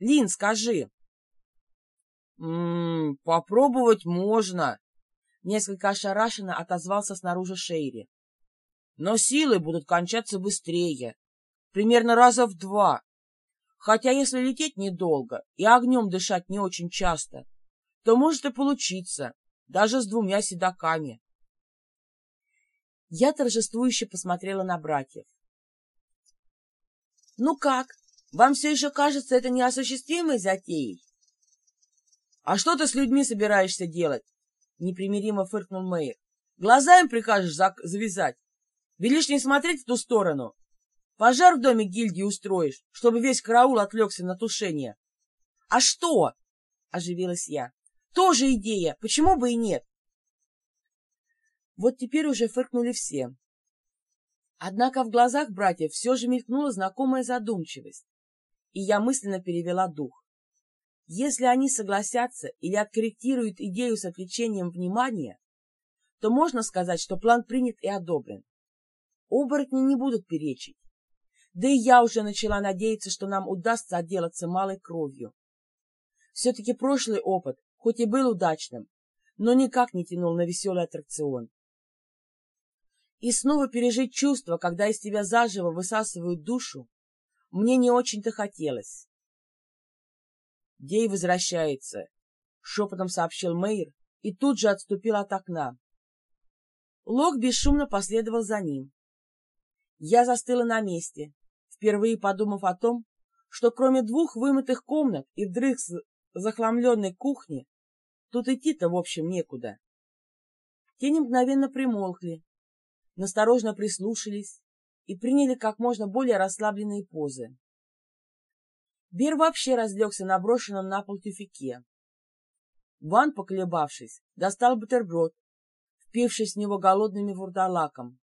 Лин, скажи. «М -м, попробовать можно», — несколько ошарашенно отозвался снаружи Шейри. «Но силы будут кончаться быстрее, примерно раза в два. Хотя если лететь недолго и огнем дышать не очень часто, то может и получиться, даже с двумя седаками». Я торжествующе посмотрела на братьев. «Ну как, вам все еще кажется это неосуществимой затеей?» «А что ты с людьми собираешься делать?» — непримиримо фыркнул Мэйр. «Глаза им прикажешь завязать? Велишь не смотреть в ту сторону? Пожар в доме гильдии устроишь, чтобы весь караул отвлекся на тушение». «А что?» — оживилась я. «Тоже идея, почему бы и нет?» Вот теперь уже фыркнули все. Однако в глазах братьев все же мелькнула знакомая задумчивость, и я мысленно перевела дух. Если они согласятся или откорректируют идею с отвлечением внимания, то можно сказать, что план принят и одобрен. Оборотни не будут перечить. Да и я уже начала надеяться, что нам удастся отделаться малой кровью. Все-таки прошлый опыт, хоть и был удачным, но никак не тянул на веселый аттракцион. И снова пережить чувство, когда из тебя заживо высасывают душу, мне не очень-то хотелось. Дей возвращается, — шепотом сообщил Мэйр и тут же отступил от окна. Лок бесшумно последовал за ним. Я застыла на месте, впервые подумав о том, что кроме двух вымытых комнат и вдрых захламленной кухни, тут идти-то, в общем, некуда. Тени мгновенно примолкли, насторожно прислушались и приняли как можно более расслабленные позы. Бер вообще разлегся на брошенном на пол тюфике. Ван, поколебавшись, достал бутерброд, впившись в него голодными вурдалаком.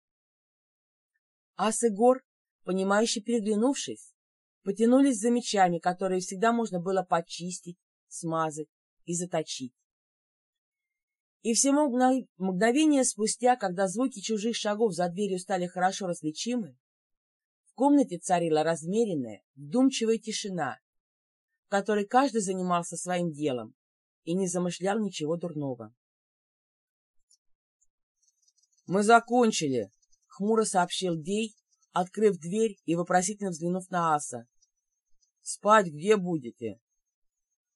Ас и Гор, понимающе переглянувшись, потянулись за мечами, которые всегда можно было почистить, смазать и заточить. И всего мгновение спустя, когда звуки чужих шагов за дверью стали хорошо различимы, комнате царила размеренная, вдумчивая тишина, в которой каждый занимался своим делом и не замышлял ничего дурного. «Мы закончили», — хмуро сообщил Дей, открыв дверь и вопросительно взглянув на Аса. «Спать где будете?»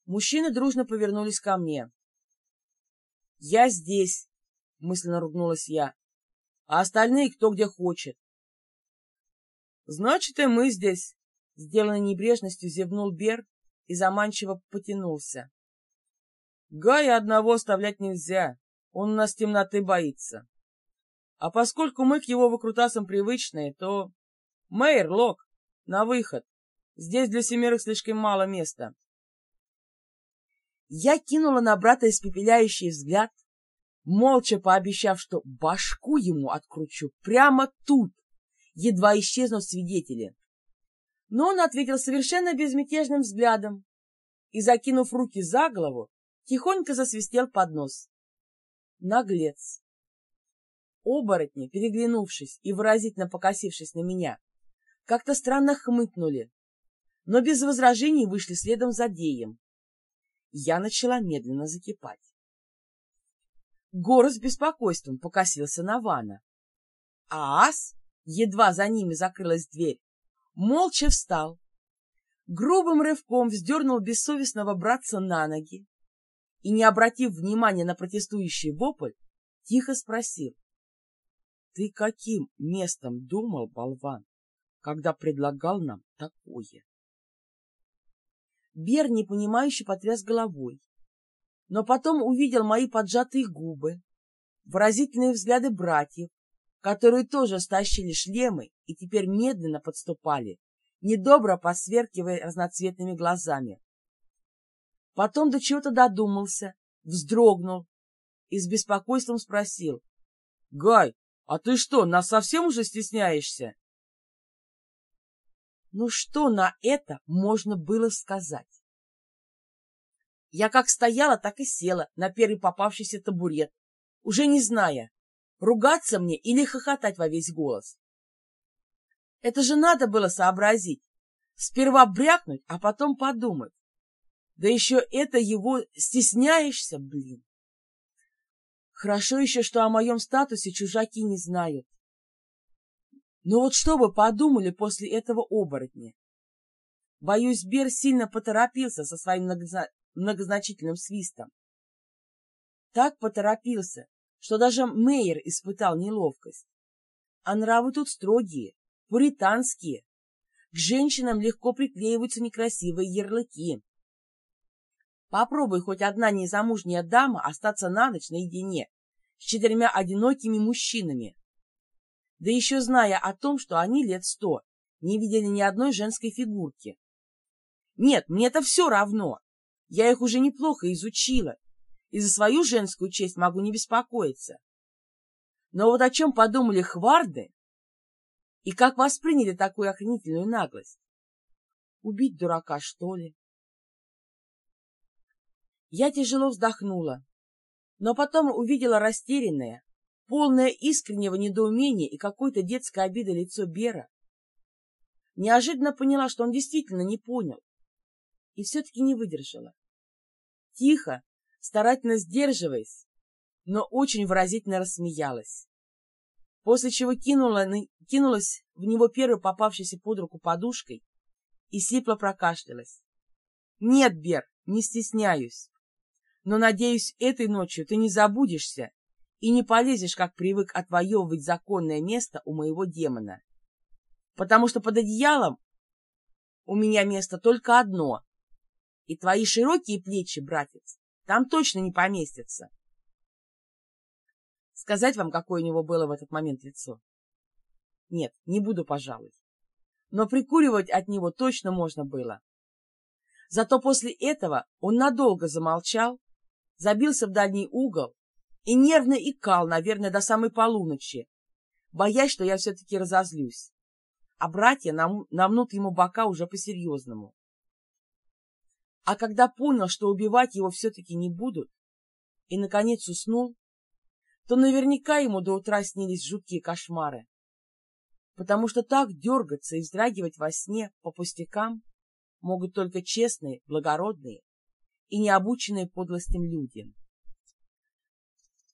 Мужчины дружно повернулись ко мне. «Я здесь», — мысленно ругнулась я, — «а остальные кто где хочет». «Значит, и мы здесь», — сделанной небрежностью зевнул Бер и заманчиво потянулся. «Гая одного оставлять нельзя, он у нас темноты боится. А поскольку мы к его выкрутасам привычные, то... Мэйр, Лок, на выход. Здесь для семерых слишком мало места». Я кинула на брата испепеляющий взгляд, молча пообещав, что башку ему откручу прямо тут, едва исчезнут свидетели. Но он ответил совершенно безмятежным взглядом и, закинув руки за голову, тихонько засвистел под нос. Наглец. Оборотни, переглянувшись и выразительно покосившись на меня, как-то странно хмыкнули, но без возражений вышли следом за Деем. Я начала медленно закипать. Гор с беспокойством покосился на Вана. А ас едва за ними закрылась дверь, молча встал, грубым рывком вздернул бессовестного братца на ноги и, не обратив внимания на протестующий вопль, тихо спросил. — Ты каким местом думал, болван, когда предлагал нам такое? Бер непонимающе потряс головой, но потом увидел мои поджатые губы, выразительные взгляды братьев которые тоже стащили шлемы и теперь медленно подступали, недобро посверкивая разноцветными глазами. Потом до чего-то додумался, вздрогнул и с беспокойством спросил. — Гай, а ты что, нас совсем уже стесняешься? Ну что на это можно было сказать? Я как стояла, так и села на первый попавшийся табурет, уже не зная, ругаться мне или хохотать во весь голос. Это же надо было сообразить. Сперва брякнуть, а потом подумать. Да еще это его стесняешься, блин. Хорошо еще, что о моем статусе чужаки не знают. Но вот что бы подумали после этого оборотня? Боюсь, Бер сильно поторопился со своим многозна... многозначительным свистом. Так поторопился, что даже Мейер испытал неловкость. А нравы тут строгие, пуританские. К женщинам легко приклеиваются некрасивые ярлыки. Попробуй хоть одна незамужняя дама остаться на ночь наедине с четырьмя одинокими мужчинами. Да еще зная о том, что они лет сто не видели ни одной женской фигурки. Нет, мне это все равно. Я их уже неплохо изучила, и за свою женскую честь могу не беспокоиться. Но вот о чем подумали хварды и как восприняли такую охренительную наглость? Убить дурака, что ли? Я тяжело вздохнула, но потом увидела растерянное, полное искреннего недоумения и какой-то детской обиды лицо Бера. Неожиданно поняла, что он действительно не понял, и все-таки не выдержала. Тихо, старательно сдерживаясь, но очень выразительно рассмеялась, после чего кинула, кинулась в него первой попавшейся под руку подушкой и сипло прокашлялась. «Нет, Бер, не стесняюсь но, надеюсь, этой ночью ты не забудешься и не полезешь, как привык, отвоевывать законное место у моего демона. Потому что под одеялом у меня место только одно, и твои широкие плечи, братец, там точно не поместятся. Сказать вам, какое у него было в этот момент лицо? Нет, не буду, пожалуй. Но прикуривать от него точно можно было. Зато после этого он надолго замолчал, забился в дальний угол и нервно икал, наверное, до самой полуночи, боясь, что я все-таки разозлюсь. А братья нам, намнут ему бока уже по-серьезному. А когда понял, что убивать его все-таки не будут, и, наконец, уснул, то наверняка ему до утра снились жуткие кошмары. Потому что так дергаться и вздрагивать во сне по пустякам могут только честные, благородные и необученные подлостям люди.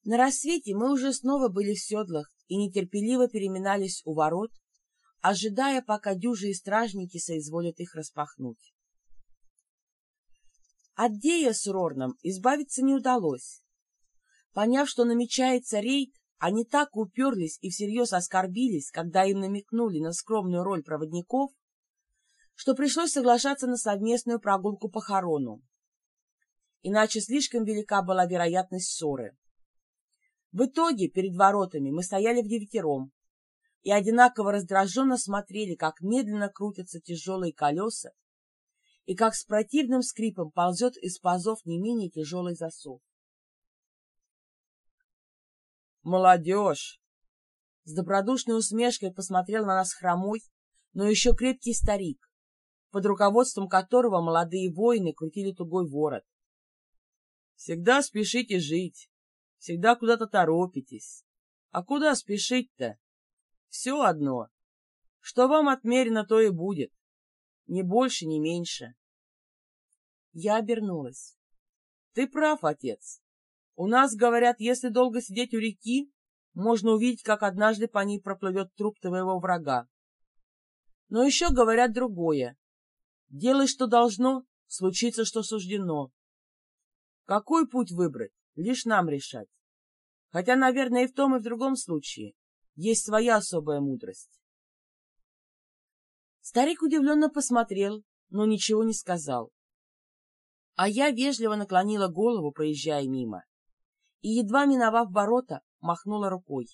На рассвете мы уже снова были в седлах и нетерпеливо переминались у ворот, ожидая, пока дюжи и стражники соизволят их распахнуть. От Дея с Рорном избавиться не удалось. Поняв, что намечается рейд, они так уперлись и всерьез оскорбились, когда им намекнули на скромную роль проводников, что пришлось соглашаться на совместную прогулку по хорону иначе слишком велика была вероятность ссоры. В итоге перед воротами мы стояли в девятером и одинаково раздраженно смотрели, как медленно крутятся тяжелые колеса и как с противным скрипом ползет из пазов не менее тяжелый засов. «Молодежь!» С добродушной усмешкой посмотрел на нас хромой, но еще крепкий старик, под руководством которого молодые воины крутили тугой ворот. Всегда спешите жить, всегда куда-то торопитесь. А куда спешить-то? Все одно. Что вам отмерено, то и будет. Ни больше, ни меньше. Я обернулась. Ты прав, отец. У нас, говорят, если долго сидеть у реки, можно увидеть, как однажды по ней проплывет труп твоего врага. Но еще говорят другое. Делай, что должно, случится, что суждено. Какой путь выбрать, лишь нам решать. Хотя, наверное, и в том, и в другом случае есть своя особая мудрость. Старик удивленно посмотрел, но ничего не сказал. А я вежливо наклонила голову, проезжая мимо, и, едва миновав ворота, махнула рукой.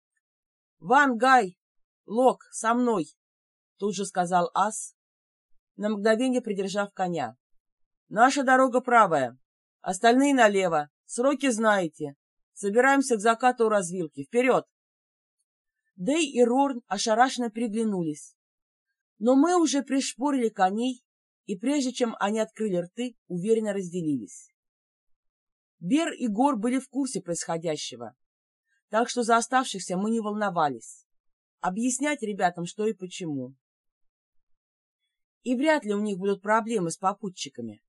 — Ван Гай! Лок, со мной! — тут же сказал Ас, на мгновение придержав коня. — Наша дорога правая. Остальные налево. Сроки знаете. Собираемся к закату у развилки. Вперед!» Дэй и Рорн ошарашенно переглянулись. Но мы уже пришпорили коней, и прежде чем они открыли рты, уверенно разделились. Бер и Гор были в курсе происходящего, так что за оставшихся мы не волновались. Объяснять ребятам, что и почему. И вряд ли у них будут проблемы с попутчиками.